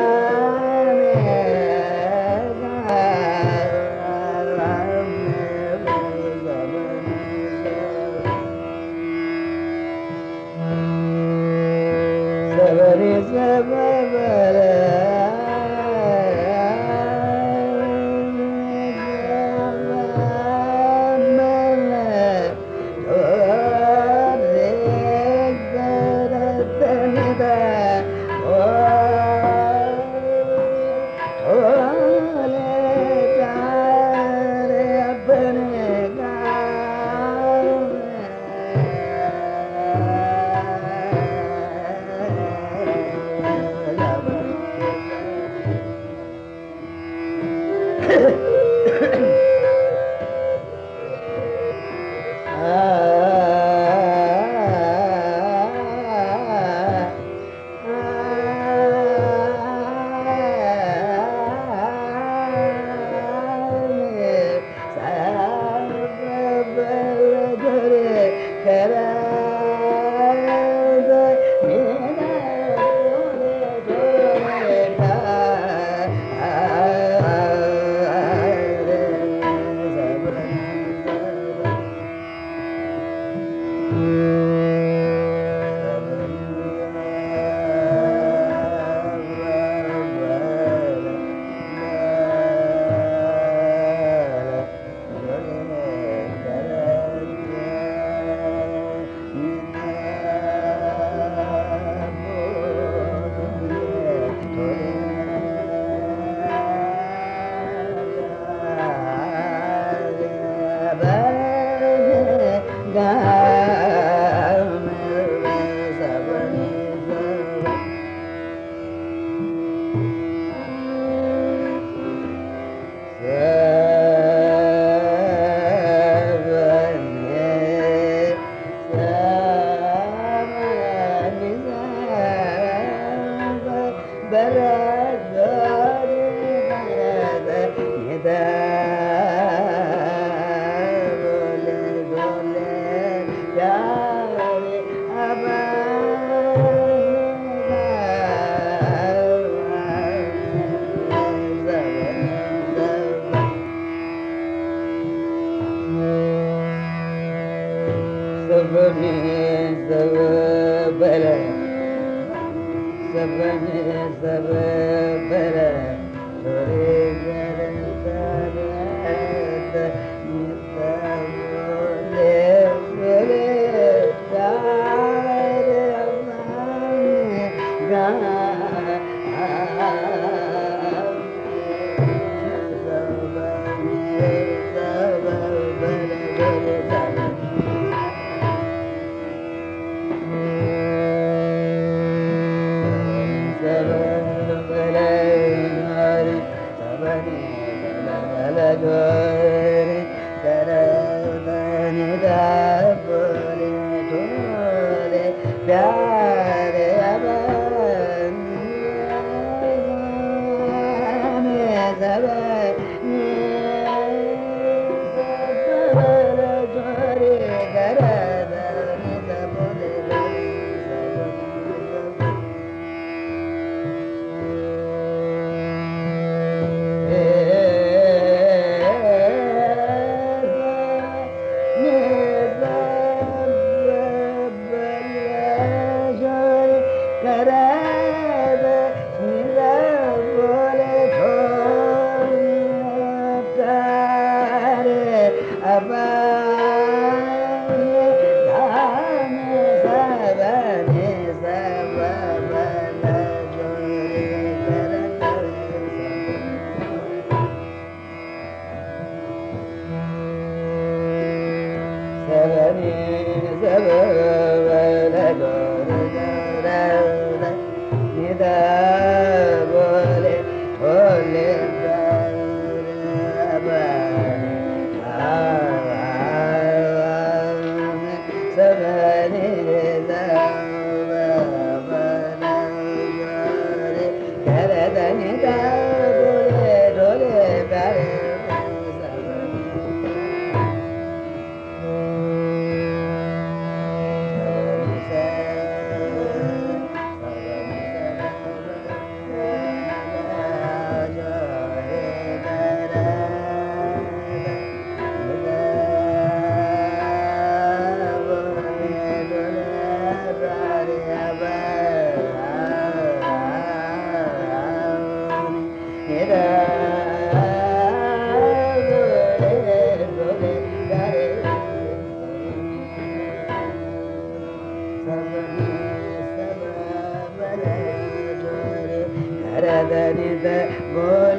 Yeah.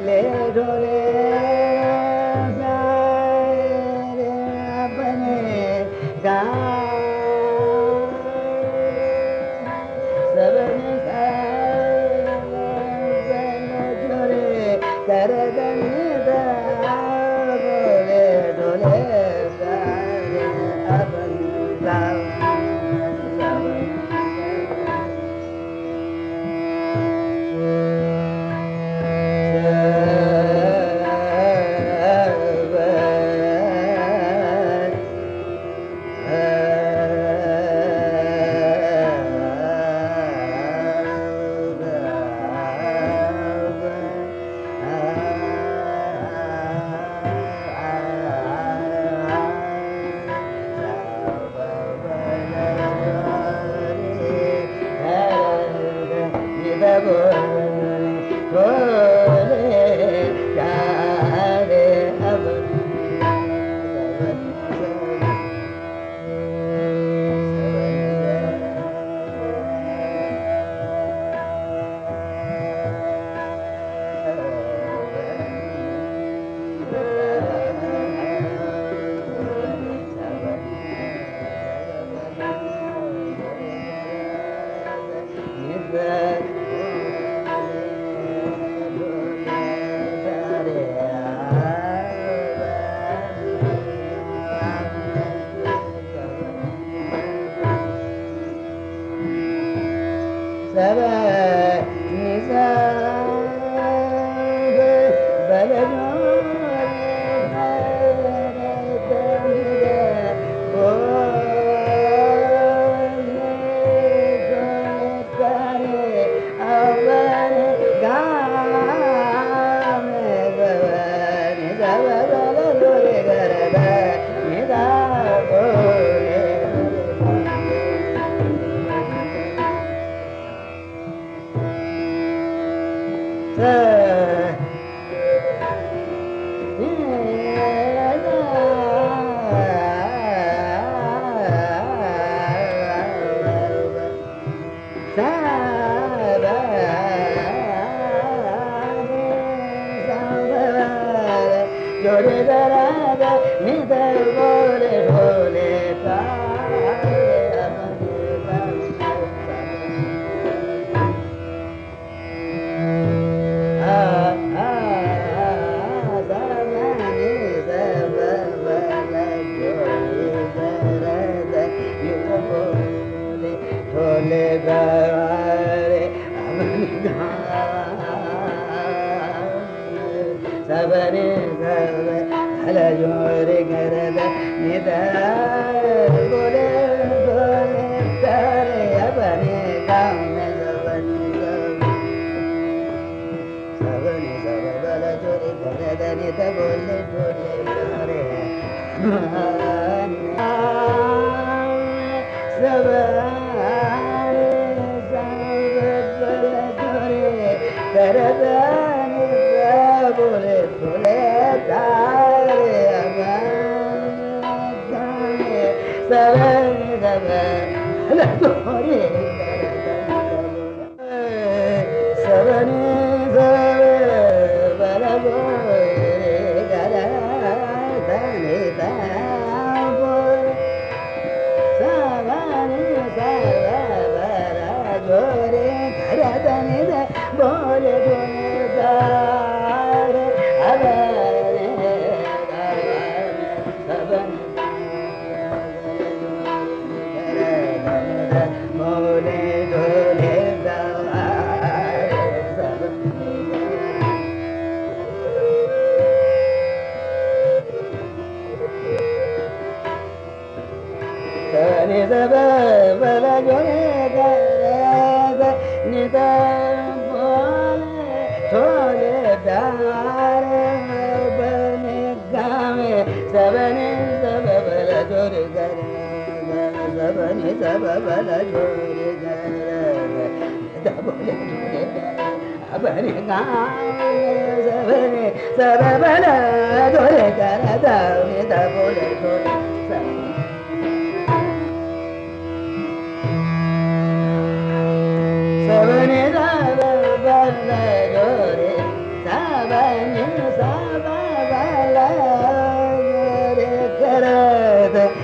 ছেলের forever. Yeah. जोरे गरद सबने सब बल जोरे गरद बोले जोरे अपने गावे सबने सब बल जोरे गरद निद बोले जोरे सब सबने सब बल जोरे सबने सब बल जोरे करद निद बोले बोले प्यारे अपने सब बल जोरे करद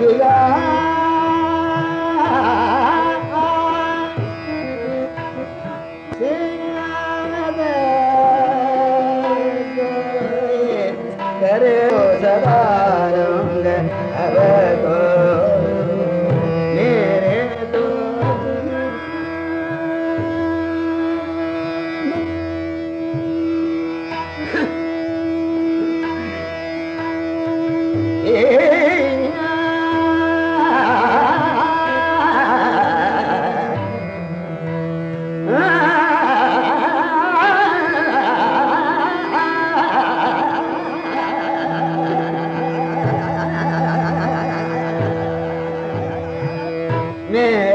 Yeah. né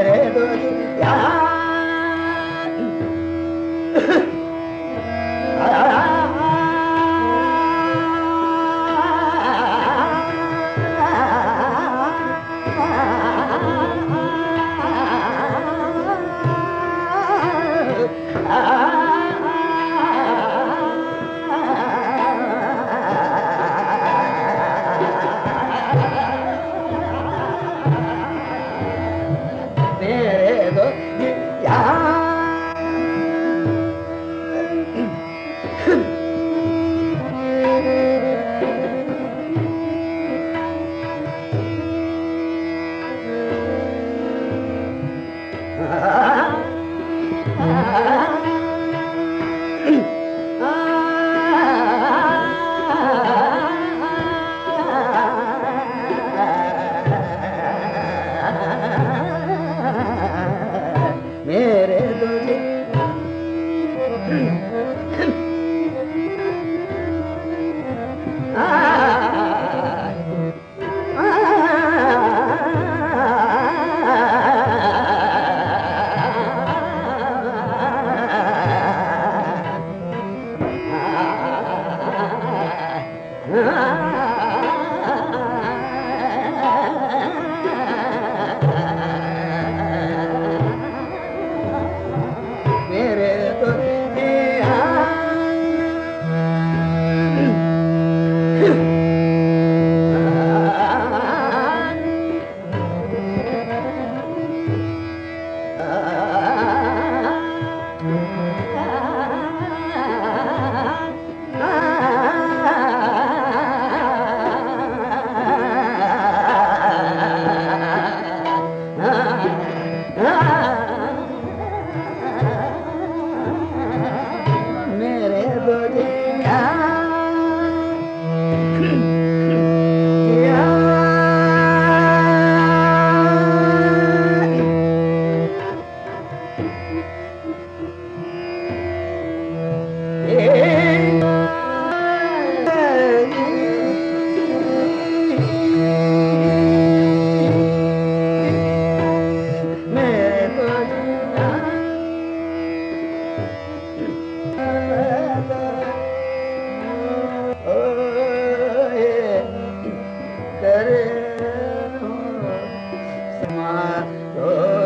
Oh.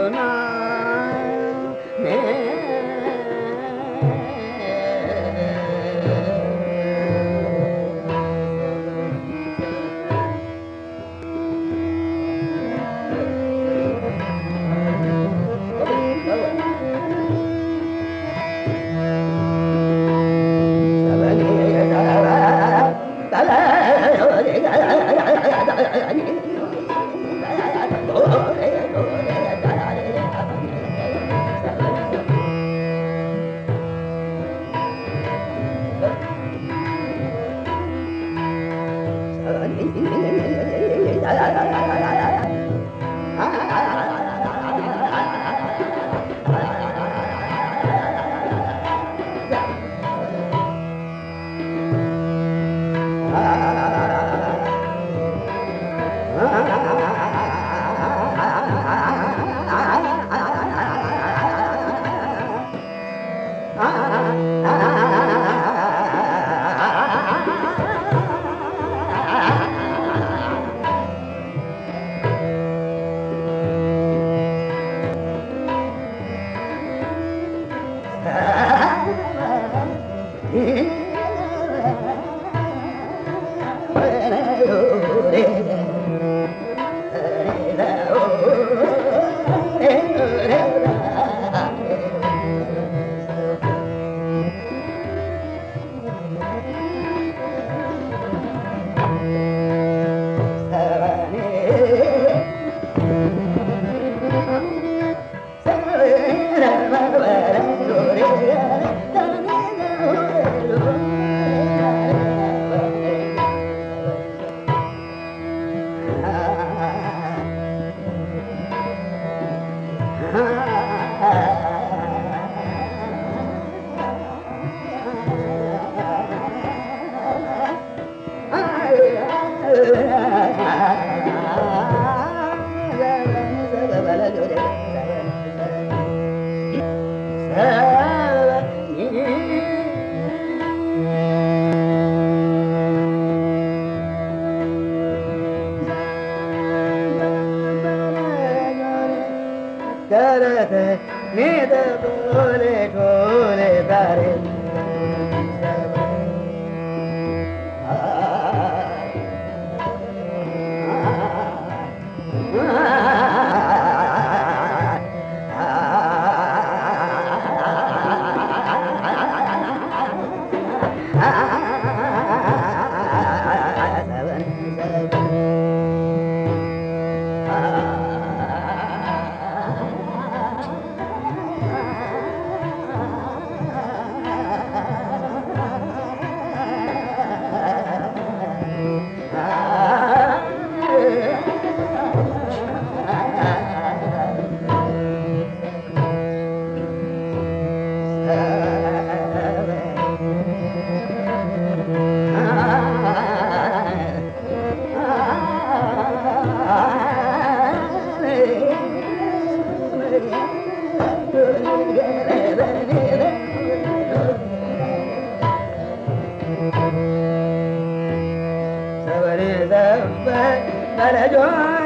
be, bana dönü